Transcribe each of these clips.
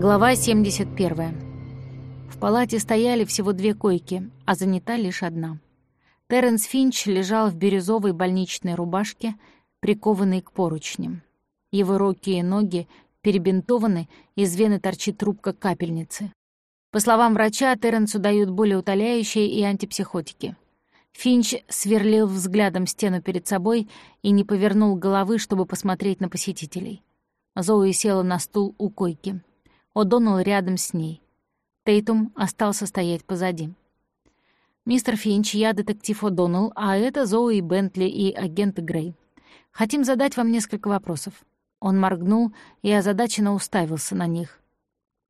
Глава 71. В палате стояли всего две койки, а занята лишь одна. Терренс Финч лежал в бирюзовой больничной рубашке, прикованный к поручням. Его руки и ноги перебинтованы, из вены торчит трубка капельницы. По словам врача, Терренсу дают более утоляющие и антипсихотики. Финч сверлил взглядом стену перед собой и не повернул головы, чтобы посмотреть на посетителей. Зоуи села на стул у койки. О'Доннелл рядом с ней. Тейтум остался стоять позади. «Мистер Финч, я детектив О'Доннелл, а это Зоуи Бентли и агент Грей. Хотим задать вам несколько вопросов». Он моргнул и озадаченно уставился на них.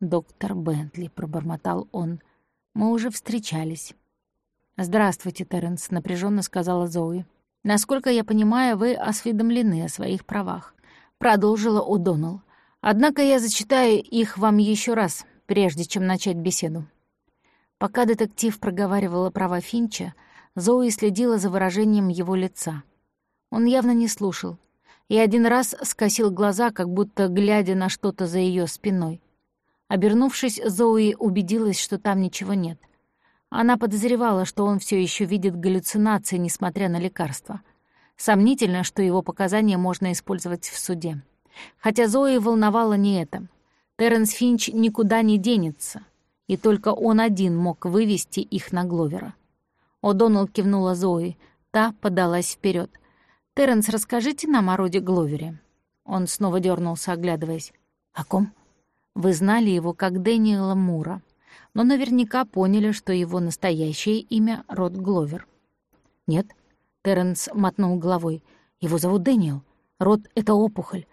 «Доктор Бентли», — пробормотал он, — «мы уже встречались». «Здравствуйте, Терренс», — напряженно сказала Зоуи. «Насколько я понимаю, вы осведомлены о своих правах», — продолжила О'Доннелл. «Однако я зачитаю их вам еще раз, прежде чем начать беседу». Пока детектив проговаривала права Финча, Зоуи следила за выражением его лица. Он явно не слушал, и один раз скосил глаза, как будто глядя на что-то за ее спиной. Обернувшись, Зоуи убедилась, что там ничего нет. Она подозревала, что он все еще видит галлюцинации, несмотря на лекарства. Сомнительно, что его показания можно использовать в суде. Хотя Зои волновало не это. Терренс Финч никуда не денется, и только он один мог вывести их на Гловера. О'Доннелл кивнула Зои, та подалась вперед. «Терренс, расскажите нам о роде Гловере». Он снова дернулся, оглядываясь. «О ком?» «Вы знали его как Дэниела Мура» но наверняка поняли, что его настоящее имя — Род Гловер. «Нет», — Терренс мотнул головой, — «его зовут Дэниел. Род — это опухоль.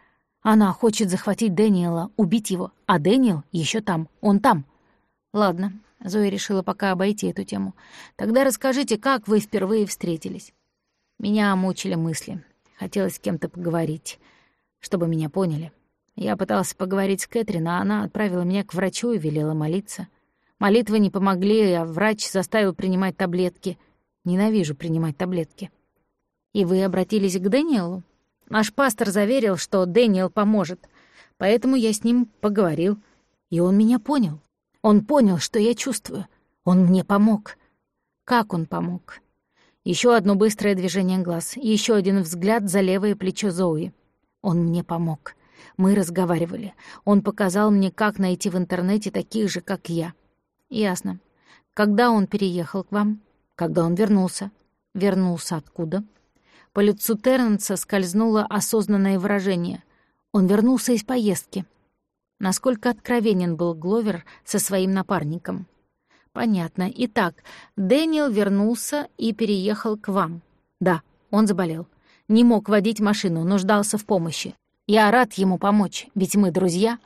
Она хочет захватить Дэниела, убить его, а Дэниел еще там, он там». «Ладно», — Зоя решила пока обойти эту тему. «Тогда расскажите, как вы впервые встретились?» Меня мучили мысли. Хотелось с кем-то поговорить, чтобы меня поняли. Я пытался поговорить с Кэтрин, а она отправила меня к врачу и велела молиться. Молитвы не помогли, а врач заставил принимать таблетки. Ненавижу принимать таблетки. И вы обратились к Дэниелу? Наш пастор заверил, что Дэниел поможет. Поэтому я с ним поговорил. И он меня понял. Он понял, что я чувствую. Он мне помог. Как он помог? Еще одно быстрое движение глаз, еще один взгляд за левое плечо Зои. Он мне помог. Мы разговаривали. Он показал мне, как найти в интернете таких же, как я. «Ясно. Когда он переехал к вам? Когда он вернулся? Вернулся откуда?» По лицу Терренса скользнуло осознанное выражение. Он вернулся из поездки. Насколько откровенен был Гловер со своим напарником. «Понятно. Итак, Дэниел вернулся и переехал к вам. Да, он заболел. Не мог водить машину, нуждался в помощи. Я рад ему помочь, ведь мы друзья.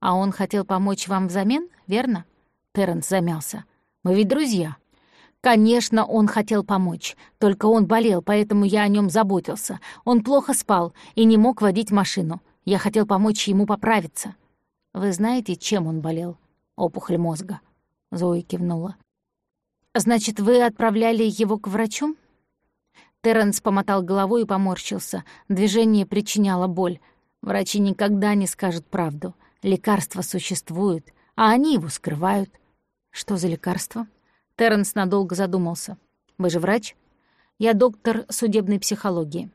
А он хотел помочь вам взамен, верно?» Терренс замялся. «Мы ведь друзья». Конечно, он хотел помочь. Только он болел, поэтому я о нем заботился. Он плохо спал и не мог водить машину. Я хотел помочь ему поправиться. Вы знаете, чем он болел? Опухоль мозга. Зои кивнула. «Значит, вы отправляли его к врачу?» Терренс помотал головой и поморщился. Движение причиняло боль. Врачи никогда не скажут правду. Лекарства существуют, а они его скрывают. «Что за лекарство?» Терренс надолго задумался. «Вы же врач?» «Я доктор судебной психологии.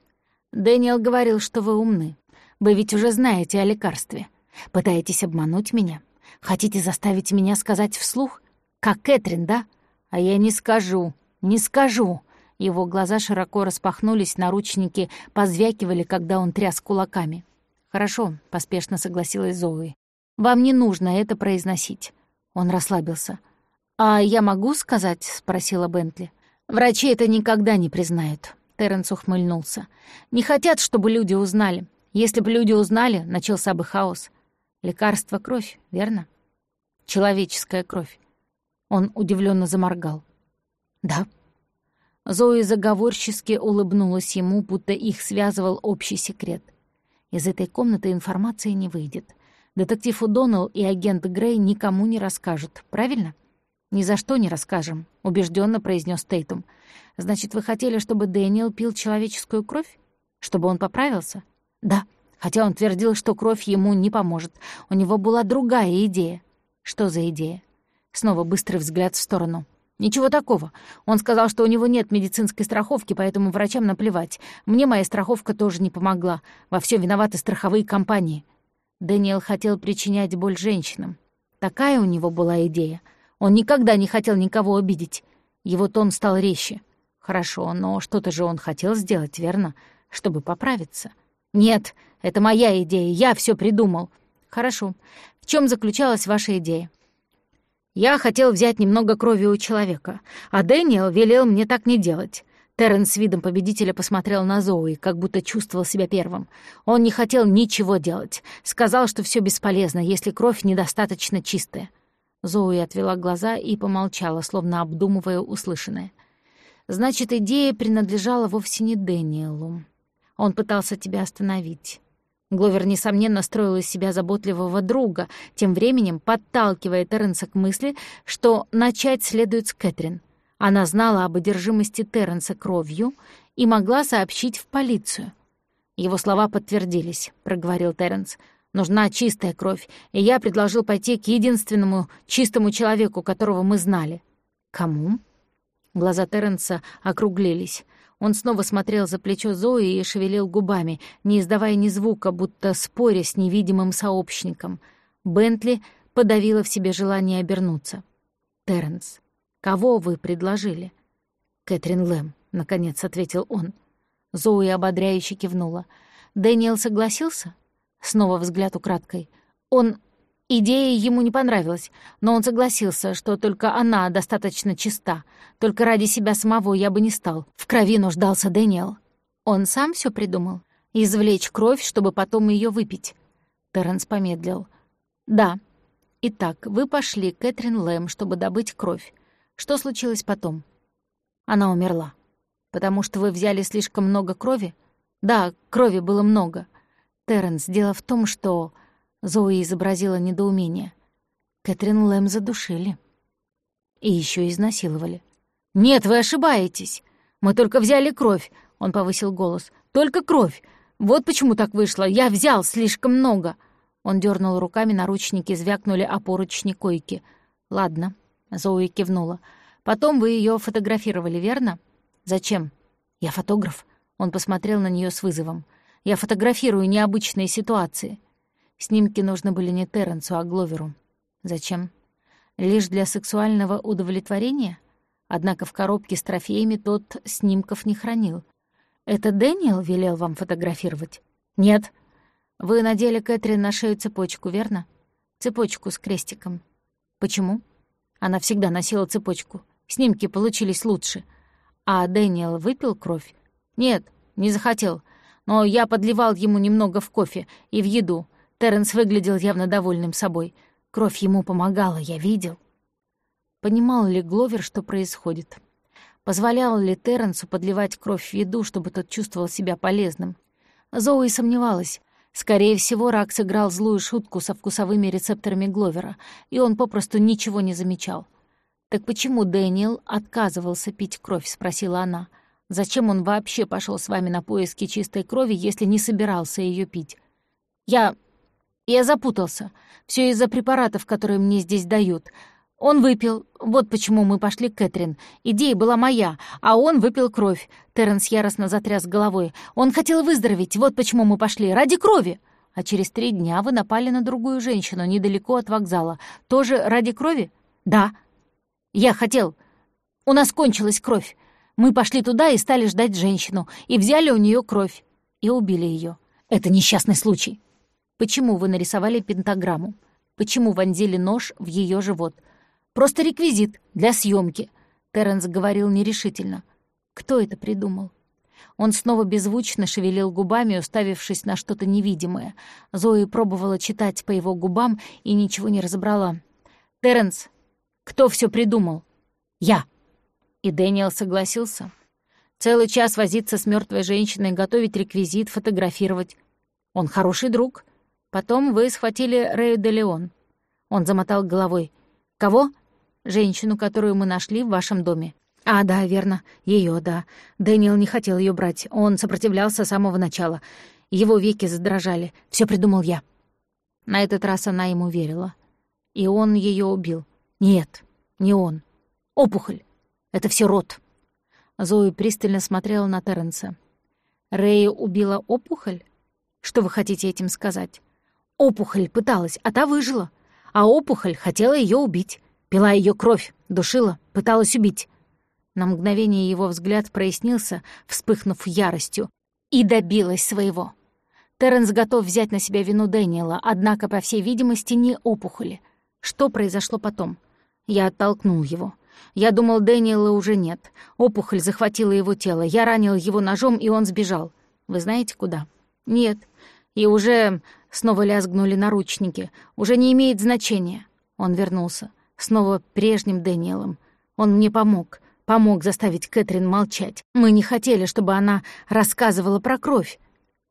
Дэниел говорил, что вы умны. Вы ведь уже знаете о лекарстве. Пытаетесь обмануть меня? Хотите заставить меня сказать вслух? Как Кэтрин, да? А я не скажу, не скажу!» Его глаза широко распахнулись, наручники позвякивали, когда он тряс кулаками. «Хорошо», — поспешно согласилась Зои. «Вам не нужно это произносить». Он расслабился. «А я могу сказать?» — спросила Бентли. «Врачи это никогда не признают», — Терренс ухмыльнулся. «Не хотят, чтобы люди узнали. Если бы люди узнали, начался бы хаос. Лекарство — кровь, верно? Человеческая кровь». Он удивленно заморгал. «Да». Зои заговорчески улыбнулась ему, будто их связывал общий секрет. Из этой комнаты информации не выйдет. Детектив Удоннелл и агент Грей никому не расскажут, правильно? «Ни за что не расскажем», — убежденно произнес Тейтум. «Значит, вы хотели, чтобы Дэниел пил человеческую кровь? Чтобы он поправился?» «Да», Хотя он твердил, что кровь ему не поможет. У него была другая идея. Что за идея? Снова быстрый взгляд в сторону. Ничего такого. Он сказал, что у него нет медицинской страховки, поэтому врачам наплевать. Мне моя страховка тоже не помогла. Во всем виноваты страховые компании. Дэниел хотел причинять боль женщинам. Такая у него была идея. Он никогда не хотел никого обидеть. Его тон стал резче. Хорошо, но что-то же он хотел сделать, верно? Чтобы поправиться. Нет, это моя идея, я все придумал. Хорошо. В чем заключалась ваша идея? Я хотел взять немного крови у человека, а Дэниел велел мне так не делать. Терренс с видом победителя посмотрел на Зоуи, как будто чувствовал себя первым. Он не хотел ничего делать. Сказал, что все бесполезно, если кровь недостаточно чистая. Зоуи отвела глаза и помолчала, словно обдумывая услышанное. «Значит, идея принадлежала вовсе не Дэниелу. Он пытался тебя остановить. Гловер, несомненно, строил из себя заботливого друга, тем временем подталкивая Терренса к мысли, что начать следует с Кэтрин. Она знала об одержимости Терренса кровью и могла сообщить в полицию. «Его слова подтвердились», — проговорил Терренс. «Нужна чистая кровь, и я предложил пойти к единственному чистому человеку, которого мы знали». «Кому?» Глаза Терренса округлились. Он снова смотрел за плечо Зои и шевелил губами, не издавая ни звука, будто споря с невидимым сообщником. Бентли подавила в себе желание обернуться. «Терренс, кого вы предложили?» «Кэтрин Лэм», — наконец ответил он. Зои ободряюще кивнула. «Дэниел согласился?» Снова взгляд украдкой. «Он Идея ему не понравилась, но он согласился, что только она достаточно чиста. Только ради себя самого я бы не стал. В крови нуждался Дэниел. Он сам все придумал. Извлечь кровь, чтобы потом ее выпить. Терренс помедлил. «Да. Итак, вы пошли к Кэтрин Лэм, чтобы добыть кровь. Что случилось потом?» Она умерла. «Потому что вы взяли слишком много крови?» «Да, крови было много. Терренс, дело в том, что...» Зои изобразила недоумение. Кэтрин Лэм задушили. И еще изнасиловали. «Нет, вы ошибаетесь. Мы только взяли кровь», — он повысил голос. «Только кровь. Вот почему так вышло. Я взял слишком много». Он дернул руками, наручники звякнули о поручни койки. «Ладно», — Зои кивнула. «Потом вы ее фотографировали, верно?» «Зачем?» «Я фотограф». Он посмотрел на нее с вызовом. «Я фотографирую необычные ситуации». Снимки нужны были не Терренсу, а Гловеру. Зачем? Лишь для сексуального удовлетворения? Однако в коробке с трофеями тот снимков не хранил. Это Дэниел велел вам фотографировать? Нет. Вы надели Кэтрин на шею цепочку, верно? Цепочку с крестиком. Почему? Она всегда носила цепочку. Снимки получились лучше. А Дэниел выпил кровь? Нет, не захотел. Но я подливал ему немного в кофе и в еду. Терренс выглядел явно довольным собой. Кровь ему помогала, я видел. Понимал ли Гловер, что происходит? Позволял ли Терренсу подливать кровь в еду, чтобы тот чувствовал себя полезным? Зоуи сомневалась. Скорее всего, Рак сыграл злую шутку со вкусовыми рецепторами Гловера, и он попросту ничего не замечал. «Так почему Дэниел отказывался пить кровь?» — спросила она. «Зачем он вообще пошел с вами на поиски чистой крови, если не собирался ее пить?» «Я я запутался. Все из-за препаратов, которые мне здесь дают. Он выпил. Вот почему мы пошли к Кэтрин. Идея была моя, а он выпил кровь. Терренс яростно затряс головой. Он хотел выздороветь. Вот почему мы пошли. Ради крови. А через три дня вы напали на другую женщину недалеко от вокзала. Тоже ради крови? Да. Я хотел. У нас кончилась кровь. Мы пошли туда и стали ждать женщину. И взяли у нее кровь. И убили ее. Это несчастный случай. Почему вы нарисовали пентаграмму? Почему вонзили нож в ее живот? Просто реквизит для съемки. Терренс говорил нерешительно. Кто это придумал? Он снова беззвучно шевелил губами, уставившись на что-то невидимое. Зои пробовала читать по его губам и ничего не разобрала. «Терренс, кто все придумал?» «Я». И Дэниел согласился. Целый час возиться с мертвой женщиной, готовить реквизит, фотографировать. Он хороший друг. Потом вы схватили Рэю де Леон. Он замотал головой. Кого? Женщину, которую мы нашли в вашем доме. А, да, верно. Ее, да. Дэниел не хотел ее брать. Он сопротивлялся с самого начала. Его веки задрожали. Все придумал я. На этот раз она ему верила. И он ее убил. Нет, не он. Опухоль. Это все рот. Зои пристально смотрела на Терренса. Рэя убила опухоль? Что вы хотите этим сказать? Опухоль пыталась, а та выжила. А опухоль хотела ее убить. Пила ее кровь, душила, пыталась убить. На мгновение его взгляд прояснился, вспыхнув яростью, и добилась своего. Терренс готов взять на себя вину Дэниела, однако, по всей видимости, не опухоли. Что произошло потом? Я оттолкнул его. Я думал, Дэниела уже нет. Опухоль захватила его тело. Я ранил его ножом, и он сбежал. Вы знаете, куда? Нет. И уже снова лязгнули наручники. Уже не имеет значения. Он вернулся. Снова прежним Дэниелом. Он мне помог. Помог заставить Кэтрин молчать. Мы не хотели, чтобы она рассказывала про кровь.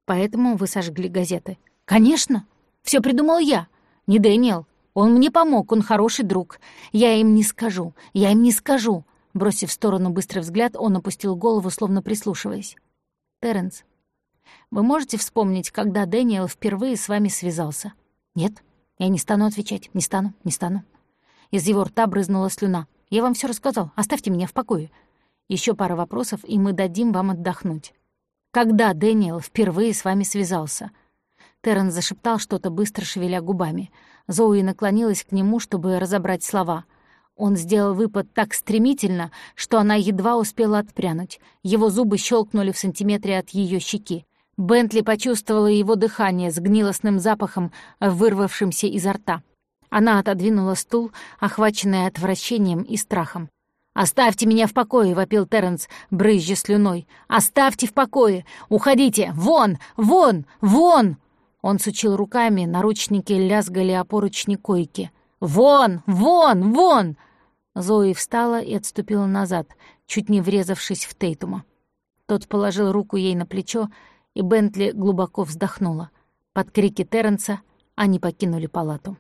Поэтому вы сожгли газеты. Конечно. Все придумал я. Не Дэниел. Он мне помог, он хороший друг. Я им не скажу, я им не скажу». Бросив в сторону быстрый взгляд, он опустил голову, словно прислушиваясь. «Терренс, вы можете вспомнить, когда Дэниел впервые с вами связался?» «Нет, я не стану отвечать, не стану, не стану». Из его рта брызнула слюна. «Я вам все рассказал, оставьте меня в покое. Еще пара вопросов, и мы дадим вам отдохнуть. Когда Дэниел впервые с вами связался?» Террен зашептал что-то, быстро шевеля губами. Зоуи наклонилась к нему, чтобы разобрать слова. Он сделал выпад так стремительно, что она едва успела отпрянуть. Его зубы щелкнули в сантиметре от ее щеки. Бентли почувствовала его дыхание с гнилостным запахом, вырвавшимся изо рта. Она отодвинула стул, охваченная отвращением и страхом. «Оставьте меня в покое!» — вопил Терренс, брызжа слюной. «Оставьте в покое! Уходите! Вон! Вон! Вон!» Он сучил руками, наручники лязгали о поручни койки. «Вон! Вон! Вон!» Зои встала и отступила назад, чуть не врезавшись в Тейтума. Тот положил руку ей на плечо, и Бентли глубоко вздохнула. Под крики Терренса они покинули палату.